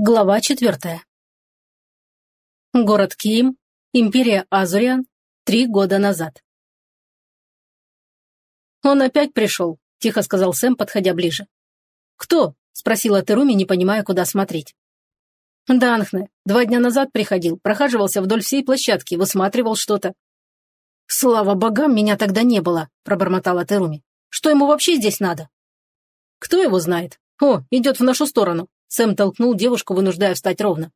Глава четвертая. Город Киим, империя Азуриан, три года назад. «Он опять пришел», – тихо сказал Сэм, подходя ближе. «Кто?» – спросила Теруми, не понимая, куда смотреть. «Данхне. Два дня назад приходил, прохаживался вдоль всей площадки, высматривал что-то». «Слава богам, меня тогда не было», – пробормотала Теруми. «Что ему вообще здесь надо?» «Кто его знает? О, идет в нашу сторону. Сэм толкнул девушку, вынуждая встать ровно.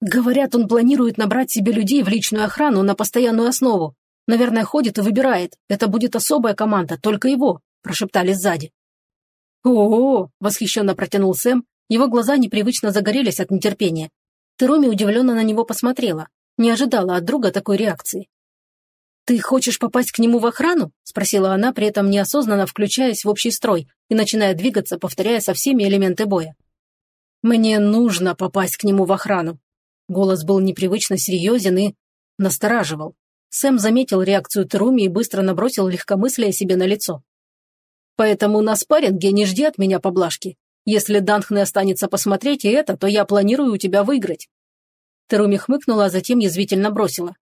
«Говорят, он планирует набрать себе людей в личную охрану на постоянную основу. Наверное, ходит и выбирает. Это будет особая команда, только его», – прошептали сзади. «О-о-о!» – восхищенно протянул Сэм. Его глаза непривычно загорелись от нетерпения. Теруми удивленно на него посмотрела. Не ожидала от друга такой реакции. «Ты хочешь попасть к нему в охрану?» – спросила она, при этом неосознанно включаясь в общий строй и начиная двигаться, повторяя со всеми элементы боя. «Мне нужно попасть к нему в охрану». Голос был непривычно серьезен и настораживал. Сэм заметил реакцию Теруми и быстро набросил легкомыслие себе на лицо. «Поэтому на спарринге не жди от меня поблажки. Если Данхне останется посмотреть и это, то я планирую у тебя выиграть». Теруми хмыкнула, а затем язвительно бросила.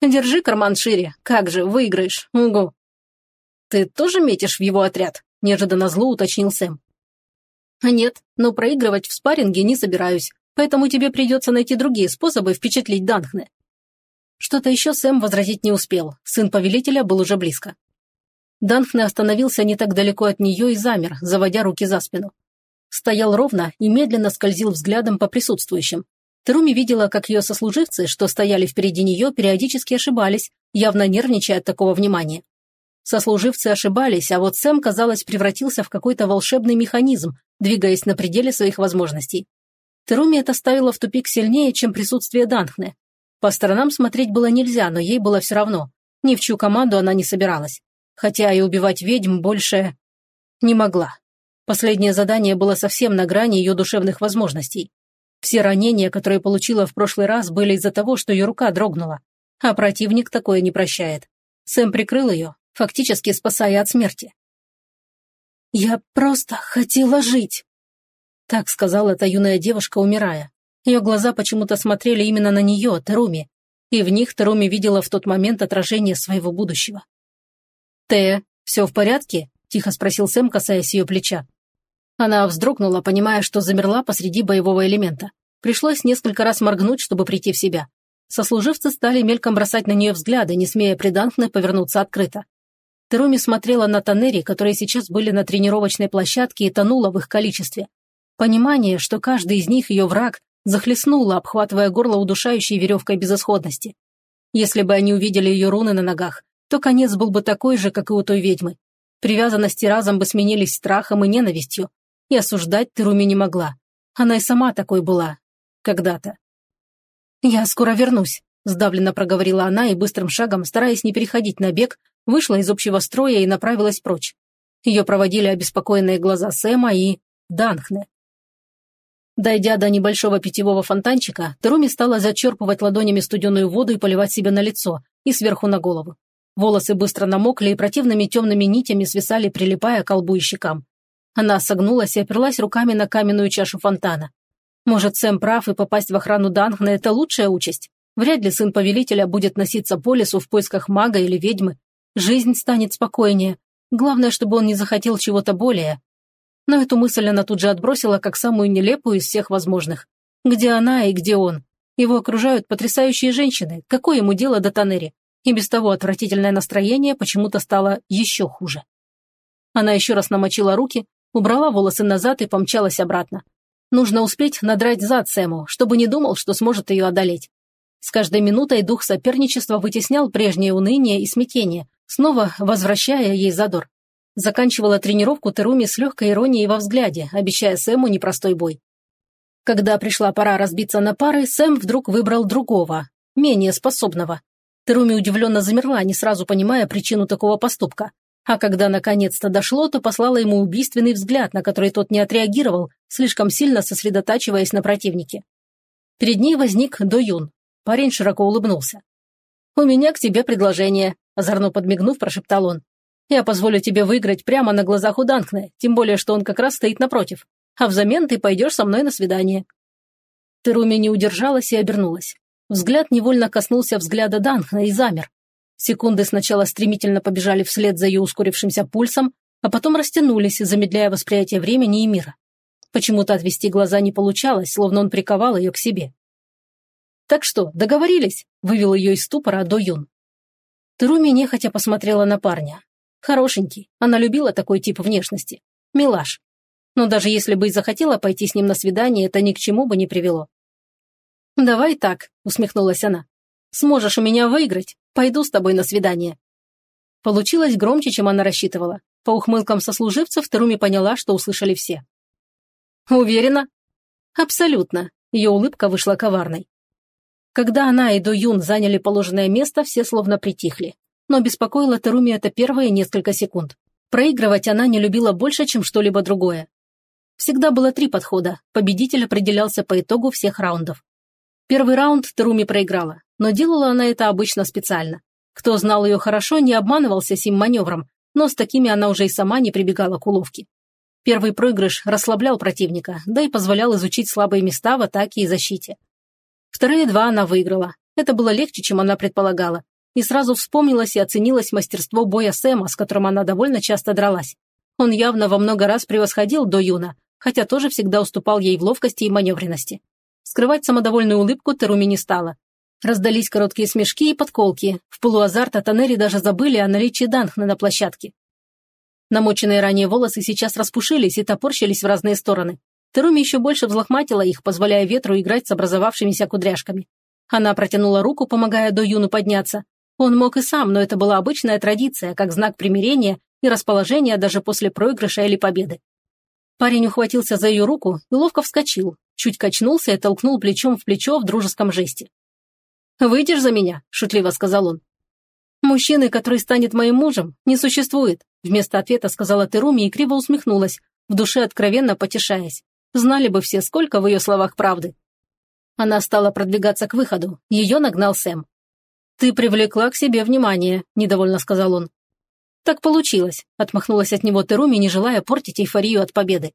«Держи карман шире. Как же, выиграешь. Угу». «Ты тоже метишь в его отряд?» – неожиданно зло уточнил Сэм. «Нет, но проигрывать в спарринге не собираюсь, поэтому тебе придется найти другие способы впечатлить Данхне». Что-то еще Сэм возразить не успел, сын повелителя был уже близко. Данхне остановился не так далеко от нее и замер, заводя руки за спину. Стоял ровно и медленно скользил взглядом по присутствующим. Теруми видела, как ее сослуживцы, что стояли впереди нее, периодически ошибались, явно нервничая от такого внимания. Сослуживцы ошибались, а вот Сэм, казалось, превратился в какой-то волшебный механизм, двигаясь на пределе своих возможностей. Теруми это ставило в тупик сильнее, чем присутствие Данхне. По сторонам смотреть было нельзя, но ей было все равно. Ни в чью команду она не собиралась. Хотя и убивать ведьм больше не могла. Последнее задание было совсем на грани ее душевных возможностей. Все ранения, которые получила в прошлый раз, были из-за того, что ее рука дрогнула. А противник такое не прощает. Сэм прикрыл ее, фактически спасая от смерти. «Я просто хотела жить!» Так сказала эта юная девушка, умирая. Ее глаза почему-то смотрели именно на нее, Теруми, и в них Теруми видела в тот момент отражение своего будущего. «Те, все в порядке?» – тихо спросил Сэм, касаясь ее плеча. Она вздрогнула, понимая, что замерла посреди боевого элемента. Пришлось несколько раз моргнуть, чтобы прийти в себя. Сослуживцы стали мельком бросать на нее взгляды, не смея приданкно повернуться открыто. Теруми смотрела на Танери, которые сейчас были на тренировочной площадке и тонула в их количестве. Понимание, что каждый из них ее враг, захлестнуло, обхватывая горло удушающей веревкой безысходности. Если бы они увидели ее руны на ногах, то конец был бы такой же, как и у той ведьмы. Привязанности разом бы сменились страхом и ненавистью, и осуждать Теруми не могла. Она и сама такой была. Когда-то. «Я скоро вернусь», – сдавленно проговорила она и быстрым шагом, стараясь не переходить на бег, вышла из общего строя и направилась прочь. Ее проводили обеспокоенные глаза Сэма и Данхне. Дойдя до небольшого питьевого фонтанчика, Теруми стала зачерпывать ладонями студеную воду и поливать себе на лицо и сверху на голову. Волосы быстро намокли и противными темными нитями свисали, прилипая к колбу и щекам. Она согнулась и оперлась руками на каменную чашу фонтана. Может, Сэм прав, и попасть в охрану Данхна – это лучшая участь? Вряд ли сын повелителя будет носиться по лесу в поисках мага или ведьмы, Жизнь станет спокойнее. Главное, чтобы он не захотел чего-то более. Но эту мысль она тут же отбросила как самую нелепую из всех возможных. Где она и где он? Его окружают потрясающие женщины. Какое ему дело до Танери? И без того отвратительное настроение почему-то стало еще хуже. Она еще раз намочила руки, убрала волосы назад и помчалась обратно. Нужно успеть надрать зад Сэму, чтобы не думал, что сможет ее одолеть. С каждой минутой дух соперничества вытеснял прежнее уныние и смятение, снова возвращая ей задор. Заканчивала тренировку Теруми с легкой иронией во взгляде, обещая Сэму непростой бой. Когда пришла пора разбиться на пары, Сэм вдруг выбрал другого, менее способного. Теруми удивленно замерла, не сразу понимая причину такого поступка. А когда наконец-то дошло, то послала ему убийственный взгляд, на который тот не отреагировал, слишком сильно сосредотачиваясь на противнике. Перед ней возник До Юн. Парень широко улыбнулся. «У меня к тебе предложение», озорно подмигнув, прошептал он. «Я позволю тебе выиграть прямо на глазах у Данкне, тем более, что он как раз стоит напротив. А взамен ты пойдешь со мной на свидание». Теруми не удержалась и обернулась. Взгляд невольно коснулся взгляда Данхна и замер. Секунды сначала стремительно побежали вслед за ее ускорившимся пульсом, а потом растянулись, замедляя восприятие времени и мира. Почему-то отвести глаза не получалось, словно он приковал ее к себе. «Так что, договорились?» – вывел ее из ступора До Юн. Теруми нехотя посмотрела на парня. Хорошенький, она любила такой тип внешности. Милаш. Но даже если бы и захотела пойти с ним на свидание, это ни к чему бы не привело. «Давай так», – усмехнулась она. «Сможешь у меня выиграть, пойду с тобой на свидание». Получилось громче, чем она рассчитывала. По ухмылкам сослуживцев Теруми поняла, что услышали все. «Уверена?» «Абсолютно», – ее улыбка вышла коварной. Когда она и До Юн заняли положенное место, все словно притихли. Но беспокоило Теруми это первые несколько секунд. Проигрывать она не любила больше, чем что-либо другое. Всегда было три подхода. Победитель определялся по итогу всех раундов. Первый раунд Теруми проиграла, но делала она это обычно специально. Кто знал ее хорошо, не обманывался сим маневром, но с такими она уже и сама не прибегала к уловке. Первый проигрыш расслаблял противника, да и позволял изучить слабые места в атаке и защите. Вторые два она выиграла. Это было легче, чем она предполагала. И сразу вспомнилось и оценилось мастерство боя Сэма, с которым она довольно часто дралась. Он явно во много раз превосходил до Юна, хотя тоже всегда уступал ей в ловкости и маневренности. Скрывать самодовольную улыбку Теруми не стала. Раздались короткие смешки и подколки. В полуазарта Танери даже забыли о наличии Данхна на площадке. Намоченные ранее волосы сейчас распушились и топорщились в разные стороны. Теруми еще больше взлохматила их, позволяя ветру играть с образовавшимися кудряшками. Она протянула руку, помогая до Юну подняться. Он мог и сам, но это была обычная традиция, как знак примирения и расположения даже после проигрыша или победы. Парень ухватился за ее руку и ловко вскочил, чуть качнулся и толкнул плечом в плечо в дружеском жесте. «Выйдешь за меня?» – шутливо сказал он. «Мужчины, который станет моим мужем, не существует», – вместо ответа сказала Теруми и криво усмехнулась, в душе откровенно потешаясь. Знали бы все, сколько в ее словах правды. Она стала продвигаться к выходу. Ее нагнал Сэм. «Ты привлекла к себе внимание», – недовольно сказал он. «Так получилось», – отмахнулась от него Теруми, не желая портить эйфорию от победы.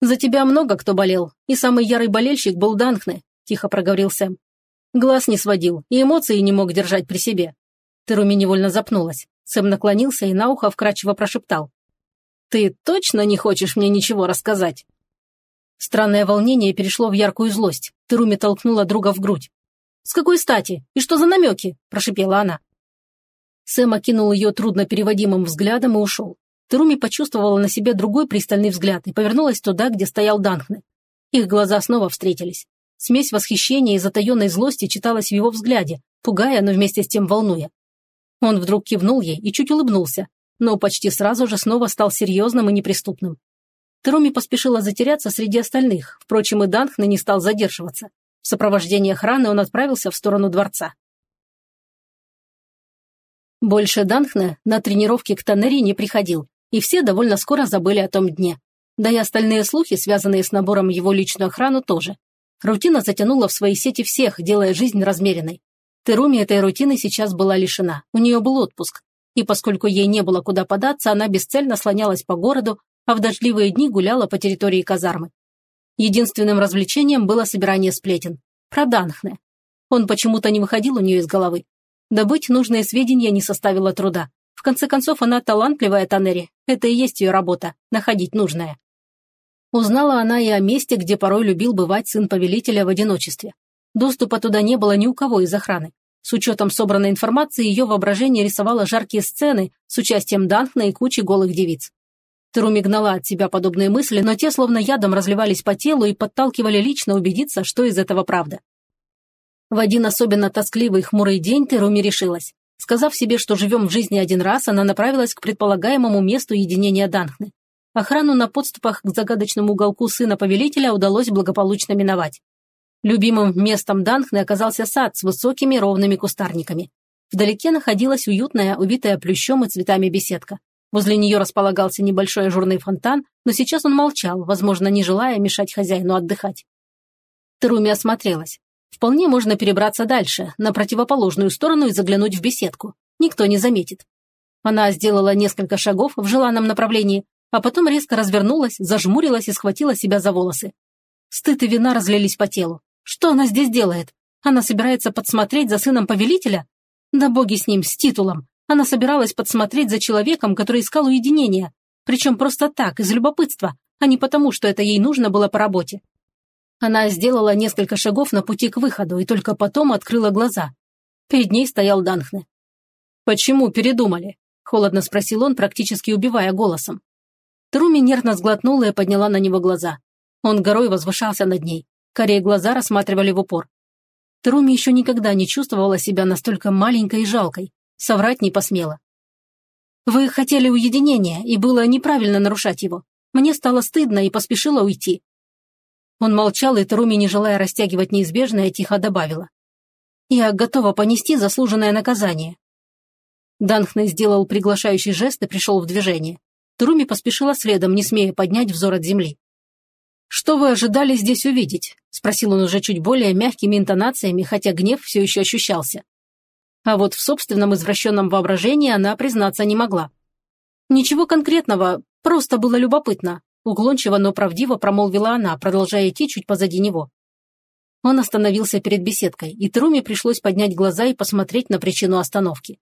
«За тебя много кто болел, и самый ярый болельщик был Данхне», – тихо проговорил Сэм. Глаз не сводил и эмоции не мог держать при себе. Теруми невольно запнулась. Сэм наклонился и на ухо вкрадчиво прошептал. «Ты точно не хочешь мне ничего рассказать?» Странное волнение перешло в яркую злость. Теруми толкнула друга в грудь. «С какой стати? И что за намеки?» – прошипела она. Сэм окинул ее трудно переводимым взглядом и ушел. Теруми почувствовала на себе другой пристальный взгляд и повернулась туда, где стоял Данхне. Их глаза снова встретились. Смесь восхищения и затаенной злости читалась в его взгляде, пугая, но вместе с тем волнуя. Он вдруг кивнул ей и чуть улыбнулся, но почти сразу же снова стал серьезным и неприступным. Теруми поспешила затеряться среди остальных, впрочем, и Данхна не стал задерживаться. В сопровождении охраны он отправился в сторону дворца. Больше Данхна на тренировки к Таннери не приходил, и все довольно скоро забыли о том дне. Да и остальные слухи, связанные с набором его личную охрану, тоже. Рутина затянула в свои сети всех, делая жизнь размеренной. Теруми этой рутины сейчас была лишена, у нее был отпуск. И поскольку ей не было куда податься, она бесцельно слонялась по городу, а в дождливые дни гуляла по территории казармы. Единственным развлечением было собирание сплетен. Про Данхне. Он почему-то не выходил у нее из головы. Добыть нужные сведения не составило труда. В конце концов, она талантливая Танери. Это и есть ее работа – находить нужное. Узнала она и о месте, где порой любил бывать сын повелителя в одиночестве. Доступа туда не было ни у кого из охраны. С учетом собранной информации, ее воображение рисовало жаркие сцены с участием Данхна и кучи голых девиц. Теруми гнала от себя подобные мысли, но те словно ядом разливались по телу и подталкивали лично убедиться, что из этого правда. В один особенно тоскливый хмурый день Теруми решилась. Сказав себе, что живем в жизни один раз, она направилась к предполагаемому месту единения Данхны. Охрану на подступах к загадочному уголку сына повелителя удалось благополучно миновать. Любимым местом Данхны оказался сад с высокими ровными кустарниками. Вдалеке находилась уютная, увитая плющом и цветами беседка. Возле нее располагался небольшой ажурный фонтан, но сейчас он молчал, возможно, не желая мешать хозяину отдыхать. Теруми осмотрелась. Вполне можно перебраться дальше, на противоположную сторону и заглянуть в беседку. Никто не заметит. Она сделала несколько шагов в желанном направлении, а потом резко развернулась, зажмурилась и схватила себя за волосы. Стыд и вина разлились по телу. Что она здесь делает? Она собирается подсмотреть за сыном повелителя? Да боги с ним, с титулом. Она собиралась подсмотреть за человеком, который искал уединения. Причем просто так, из любопытства, а не потому, что это ей нужно было по работе. Она сделала несколько шагов на пути к выходу и только потом открыла глаза. Перед ней стоял Данхне. «Почему передумали?» – холодно спросил он, практически убивая голосом. Труми нервно сглотнула и подняла на него глаза. Он горой возвышался над ней. Корее глаза рассматривали в упор. Труми еще никогда не чувствовала себя настолько маленькой и жалкой. Соврать не посмела. «Вы хотели уединения, и было неправильно нарушать его. Мне стало стыдно и поспешила уйти». Он молчал, и Труми, не желая растягивать неизбежное, тихо добавила. «Я готова понести заслуженное наказание». Данхне сделал приглашающий жест и пришел в движение. Труми поспешила следом, не смея поднять взор от земли. «Что вы ожидали здесь увидеть?» – спросил он уже чуть более мягкими интонациями, хотя гнев все еще ощущался. А вот в собственном извращенном воображении она признаться не могла. «Ничего конкретного, просто было любопытно», – уклончиво, но правдиво промолвила она, продолжая идти чуть позади него. Он остановился перед беседкой, и Труме пришлось поднять глаза и посмотреть на причину остановки.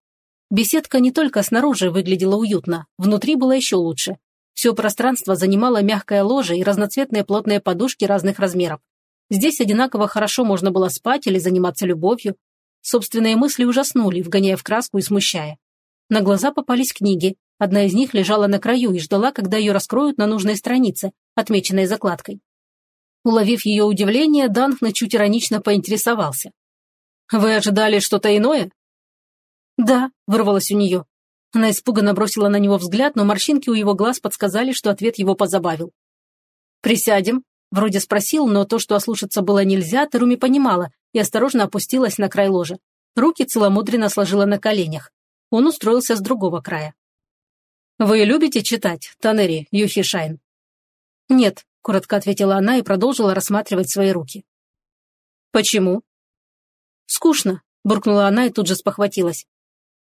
Беседка не только снаружи выглядела уютно, внутри было еще лучше. Все пространство занимало мягкое ложе и разноцветные плотные подушки разных размеров. Здесь одинаково хорошо можно было спать или заниматься любовью. Собственные мысли ужаснули, вгоняя в краску и смущая. На глаза попались книги. Одна из них лежала на краю и ждала, когда ее раскроют на нужной странице, отмеченной закладкой. Уловив ее удивление, Данхна чуть иронично поинтересовался. «Вы ожидали что-то иное?» «Да», — вырвалось у нее. Она испуганно бросила на него взгляд, но морщинки у его глаз подсказали, что ответ его позабавил. «Присядем», — вроде спросил, но то, что ослушаться было нельзя, Теруми понимала и осторожно опустилась на край ложа. Руки целомудренно сложила на коленях. Он устроился с другого края. «Вы любите читать, Танери, Юхишайн?» «Нет», — коротко ответила она и продолжила рассматривать свои руки. «Почему?» «Скучно», — буркнула она и тут же спохватилась.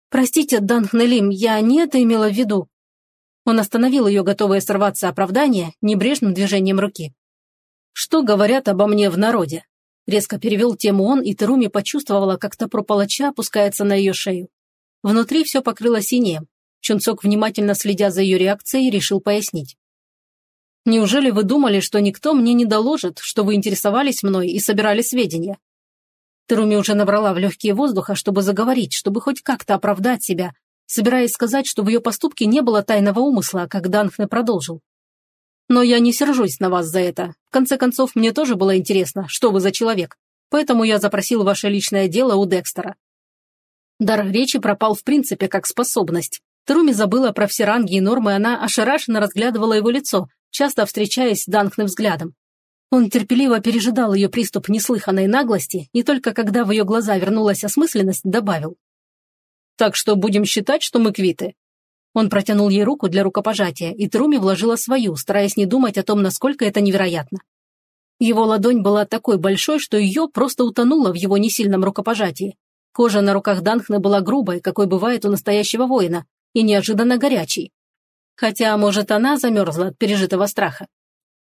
«Простите, Данхнелим, я не это имела в виду». Он остановил ее, готовое сорваться оправдание, небрежным движением руки. «Что говорят обо мне в народе?» Резко перевел тему он, и Теруми почувствовала, как топор палача опускается на ее шею. Внутри все покрыло синеем. Чунцок, внимательно следя за ее реакцией, решил пояснить. «Неужели вы думали, что никто мне не доложит, что вы интересовались мной и собирали сведения? Теруми уже набрала в легкие воздуха, чтобы заговорить, чтобы хоть как-то оправдать себя, собираясь сказать, что в ее поступке не было тайного умысла, как Данхне продолжил. «Но я не сержусь на вас за это. В конце концов, мне тоже было интересно, что вы за человек. Поэтому я запросил ваше личное дело у Декстера». Дар речи пропал в принципе как способность. Теруми забыла про все ранги и нормы, она ошарашенно разглядывала его лицо, часто встречаясь с Данхным взглядом. Он терпеливо пережидал ее приступ неслыханной наглости и только когда в ее глаза вернулась осмысленность, добавил. «Так что будем считать, что мы квиты». Он протянул ей руку для рукопожатия, и Труми вложила свою, стараясь не думать о том, насколько это невероятно. Его ладонь была такой большой, что ее просто утонуло в его несильном рукопожатии. Кожа на руках Данхны была грубой, какой бывает у настоящего воина, и неожиданно горячей. Хотя, может, она замерзла от пережитого страха.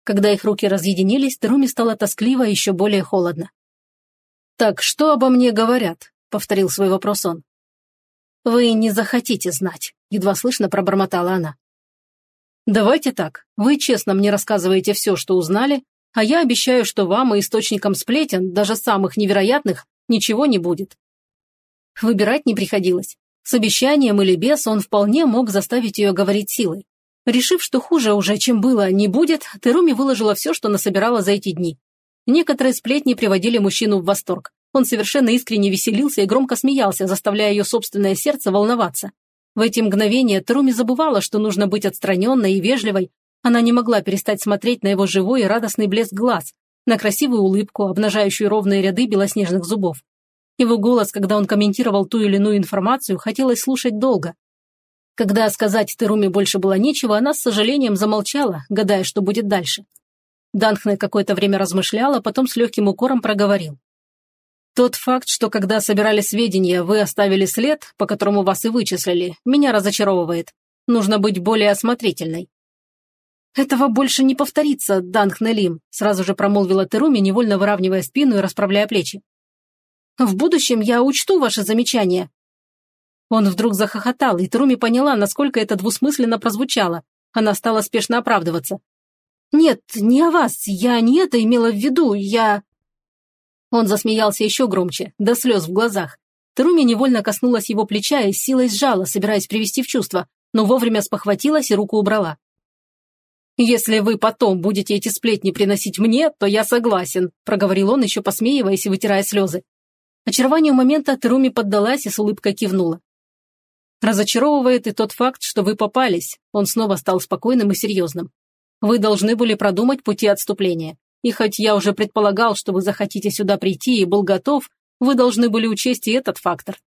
Когда их руки разъединились, Теруми стало тоскливо и еще более холодно. «Так что обо мне говорят?» — повторил свой вопрос он. «Вы не захотите знать», — едва слышно пробормотала она. «Давайте так. Вы честно мне рассказываете все, что узнали, а я обещаю, что вам и источникам сплетен, даже самых невероятных, ничего не будет». Выбирать не приходилось. С обещанием или без он вполне мог заставить ее говорить силой. Решив, что хуже уже, чем было, не будет, Теруми выложила все, что насобирала за эти дни. Некоторые сплетни приводили мужчину в восторг. Он совершенно искренне веселился и громко смеялся, заставляя ее собственное сердце волноваться. В эти мгновения Теруми забывала, что нужно быть отстраненной и вежливой. Она не могла перестать смотреть на его живой и радостный блеск глаз, на красивую улыбку, обнажающую ровные ряды белоснежных зубов. Его голос, когда он комментировал ту или иную информацию, хотелось слушать долго. Когда сказать Теруме больше было нечего, она с сожалением замолчала, гадая, что будет дальше. Данхне какое-то время размышляла, потом с легким укором проговорил. «Тот факт, что когда собирали сведения, вы оставили след, по которому вас и вычислили, меня разочаровывает. Нужно быть более осмотрительной». «Этого больше не повторится, Данг Нелим», сразу же промолвила Теруми, невольно выравнивая спину и расправляя плечи. «В будущем я учту ваши замечания». Он вдруг захохотал, и Теруми поняла, насколько это двусмысленно прозвучало. Она стала спешно оправдываться. «Нет, не о вас, я не это имела в виду, я...» Он засмеялся еще громче, до слез в глазах. Теруми невольно коснулась его плеча и силой сжала, собираясь привести в чувство, но вовремя спохватилась и руку убрала. «Если вы потом будете эти сплетни приносить мне, то я согласен», проговорил он, еще посмеиваясь и вытирая слезы. Очарованию момента Теруми поддалась и с улыбкой кивнула. «Разочаровывает и тот факт, что вы попались», он снова стал спокойным и серьезным. «Вы должны были продумать пути отступления. И хоть я уже предполагал, что вы захотите сюда прийти и был готов, вы должны были учесть и этот фактор».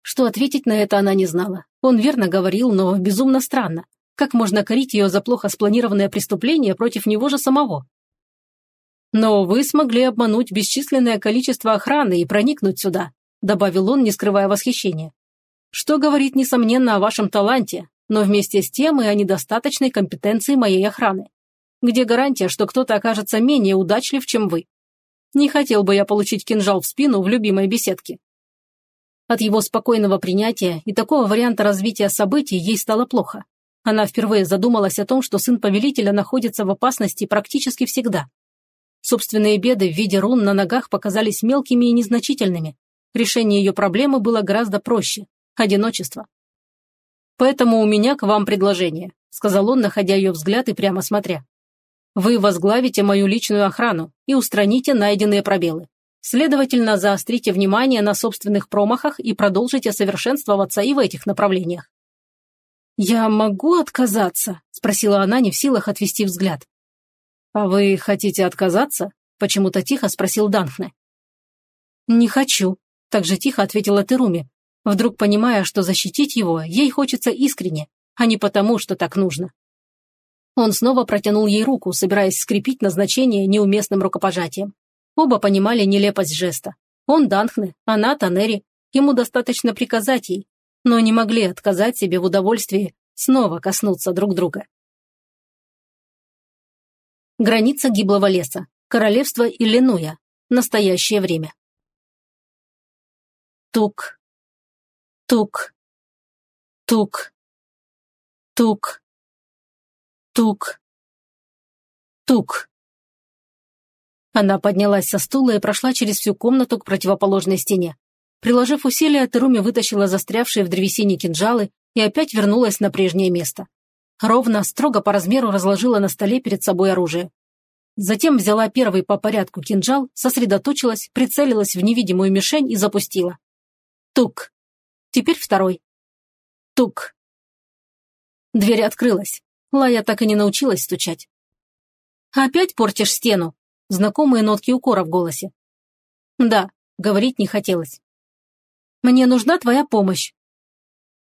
Что ответить на это она не знала. Он верно говорил, но безумно странно. Как можно корить ее за плохо спланированное преступление против него же самого? «Но вы смогли обмануть бесчисленное количество охраны и проникнуть сюда», добавил он, не скрывая восхищения. «Что говорит, несомненно, о вашем таланте, но вместе с тем и о недостаточной компетенции моей охраны. Где гарантия, что кто-то окажется менее удачлив, чем вы? Не хотел бы я получить кинжал в спину в любимой беседке». От его спокойного принятия и такого варианта развития событий ей стало плохо. Она впервые задумалась о том, что сын повелителя находится в опасности практически всегда. Собственные беды в виде рун на ногах показались мелкими и незначительными. Решение ее проблемы было гораздо проще – одиночество. «Поэтому у меня к вам предложение», – сказал он, находя ее взгляд и прямо смотря. «Вы возглавите мою личную охрану и устраните найденные пробелы. Следовательно, заострите внимание на собственных промахах и продолжите совершенствоваться и в этих направлениях. «Я могу отказаться?» – спросила она, не в силах отвести взгляд. «А вы хотите отказаться?» – почему-то тихо спросил Данфне. «Не хочу», – так же тихо ответила Теруми, вдруг понимая, что защитить его ей хочется искренне, а не потому, что так нужно. Он снова протянул ей руку, собираясь скрепить назначение неуместным рукопожатием. Оба понимали нелепость жеста. Он Данхне, она Танери. Ему достаточно приказать ей, но не могли отказать себе в удовольствии снова коснуться друг друга. Граница гиблого леса. Королевство Иллинуя. Настоящее время. Тук. Тук. Тук. Тук. Тук. Тук. Она поднялась со стула и прошла через всю комнату к противоположной стене. Приложив усилия, Теруми вытащила застрявшие в древесине кинжалы и опять вернулась на прежнее место. Ровно, строго по размеру разложила на столе перед собой оружие. Затем взяла первый по порядку кинжал, сосредоточилась, прицелилась в невидимую мишень и запустила. Тук. Теперь второй. Тук. Дверь открылась. Лая так и не научилась стучать. «Опять портишь стену?» Знакомые нотки укора в голосе. «Да», — говорить не хотелось. Мне нужна твоя помощь».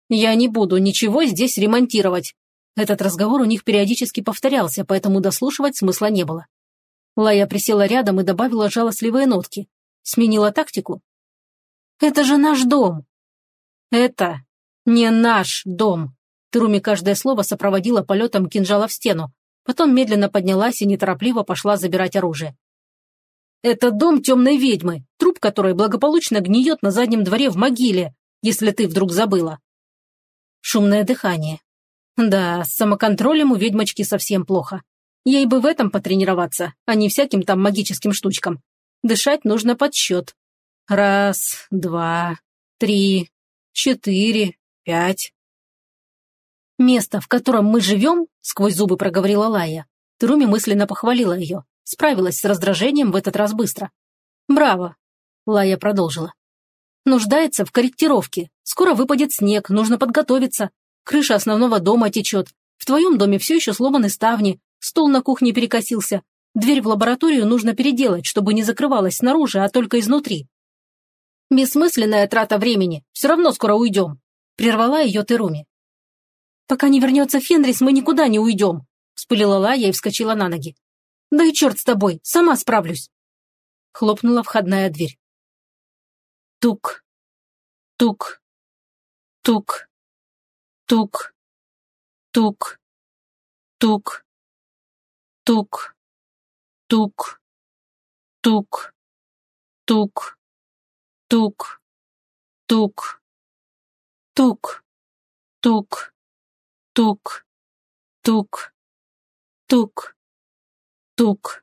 «Я не буду ничего здесь ремонтировать». Этот разговор у них периодически повторялся, поэтому дослушивать смысла не было. Лая присела рядом и добавила жалостливые нотки. Сменила тактику. «Это же наш дом!» «Это не наш дом!» Труми каждое слово сопроводила полетом кинжала в стену, потом медленно поднялась и неторопливо пошла забирать оружие. Это дом темной ведьмы, труп которой благополучно гниет на заднем дворе в могиле, если ты вдруг забыла. Шумное дыхание. Да, с самоконтролем у ведьмочки совсем плохо. Ей бы в этом потренироваться, а не всяким там магическим штучкам. Дышать нужно под счет. Раз, два, три, четыре, пять. «Место, в котором мы живем», — сквозь зубы проговорила Лая. Труми мысленно похвалила ее. Справилась с раздражением в этот раз быстро. «Браво!» Лая продолжила. «Нуждается в корректировке. Скоро выпадет снег, нужно подготовиться. Крыша основного дома течет. В твоем доме все еще сломаны ставни, стол на кухне перекосился. Дверь в лабораторию нужно переделать, чтобы не закрывалась снаружи, а только изнутри. Бессмысленная трата времени. Все равно скоро уйдем. Прервала ее Теруми. Пока не вернется Фенрис, мы никуда не уйдем. Вспылила Лая и вскочила на ноги. Да и черт с тобой, сама справлюсь. Хлопнула входная дверь. Тук, тук, тук, тук, тук, тук, Тук, тук, тук, тук, тук, тук, тук, тук, тук, тук, тук, тук.